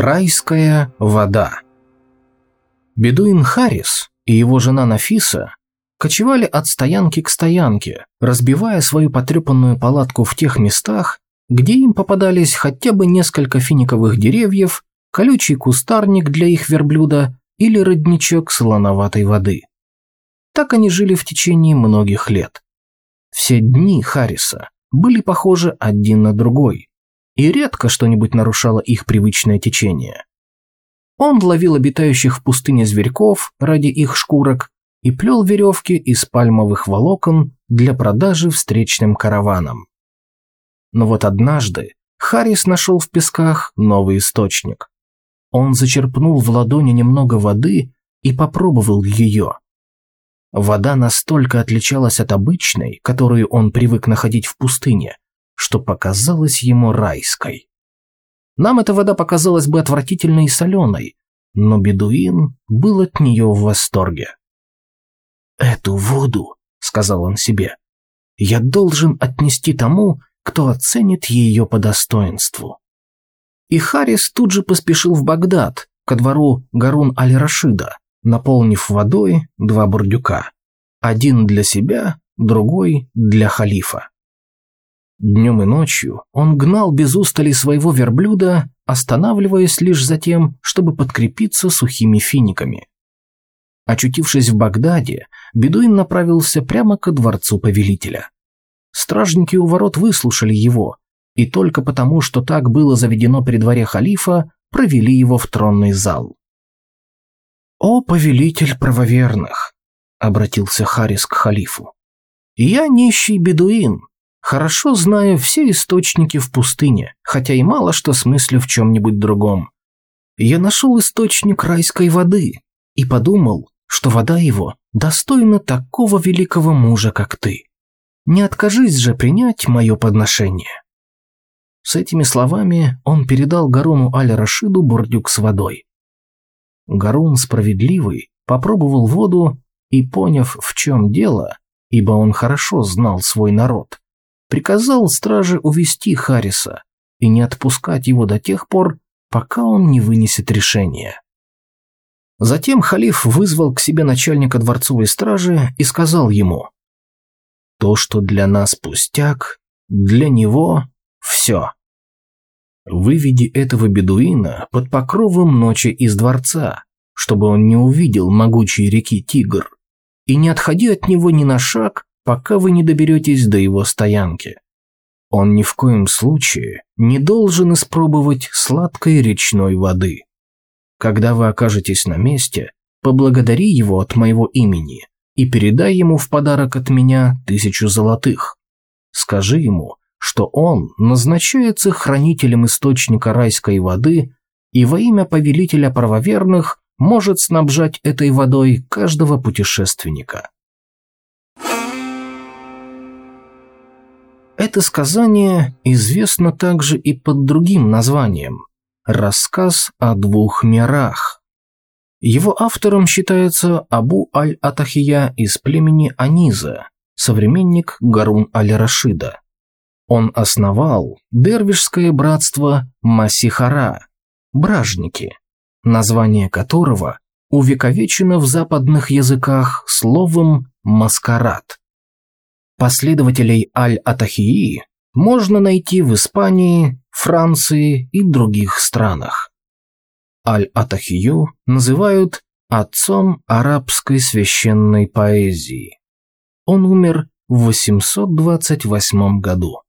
Райская вода. Бедуин Харрис и его жена Нафиса кочевали от стоянки к стоянке, разбивая свою потрепанную палатку в тех местах, где им попадались хотя бы несколько финиковых деревьев, колючий кустарник для их верблюда или родничок солоноватой воды. Так они жили в течение многих лет. Все дни Харриса были похожи один на другой, и редко что-нибудь нарушало их привычное течение. Он ловил обитающих в пустыне зверьков ради их шкурок и плел веревки из пальмовых волокон для продажи встречным караванам. Но вот однажды Харрис нашел в песках новый источник. Он зачерпнул в ладони немного воды и попробовал ее. Вода настолько отличалась от обычной, которую он привык находить в пустыне, что показалась ему райской. Нам эта вода показалась бы отвратительной и соленой, но бедуин был от нее в восторге. «Эту воду, — сказал он себе, — я должен отнести тому, кто оценит ее по достоинству». И Харрис тут же поспешил в Багдад, ко двору Гарун аль-Рашида, наполнив водой два бурдюка. Один для себя, другой для халифа. Днем и ночью он гнал без устали своего верблюда, останавливаясь лишь за тем, чтобы подкрепиться сухими финиками. Очутившись в Багдаде, Бедуин направился прямо ко дворцу повелителя. Стражники у ворот выслушали его, и только потому, что так было заведено при дворе халифа, провели его в тронный зал. «О, повелитель правоверных!» — обратился Харис к халифу. «Я нищий бедуин, хорошо знаю все источники в пустыне, хотя и мало что смыслю в чем-нибудь другом. Я нашел источник райской воды и подумал, что вода его достойна такого великого мужа, как ты. Не откажись же принять мое подношение». С этими словами он передал Гаруну Аль-Рашиду бурдюк с водой. Гарун справедливый попробовал воду и, поняв, в чем дело, ибо он хорошо знал свой народ, приказал страже увести Хариса и не отпускать его до тех пор, пока он не вынесет решение. Затем халиф вызвал к себе начальника дворцовой стражи и сказал ему, «То, что для нас пустяк, для него все. Выведи этого бедуина под покровом ночи из дворца, чтобы он не увидел могучей реки Тигр и не отходи от него ни на шаг, пока вы не доберетесь до его стоянки. Он ни в коем случае не должен испробовать сладкой речной воды. Когда вы окажетесь на месте, поблагодари его от моего имени и передай ему в подарок от меня тысячу золотых. Скажи ему, что он назначается хранителем источника райской воды и во имя повелителя правоверных может снабжать этой водой каждого путешественника. Это сказание известно также и под другим названием «Рассказ о двух мирах». Его автором считается Абу Аль-Атахия из племени Аниза, современник Гарун Аль-Рашида. Он основал дервишское братство Масихара, бражники, название которого увековечено в западных языках словом «маскарад». Последователей Аль-Атахии можно найти в Испании, Франции и других странах. Аль-Атахию называют отцом арабской священной поэзии. Он умер в 828 году.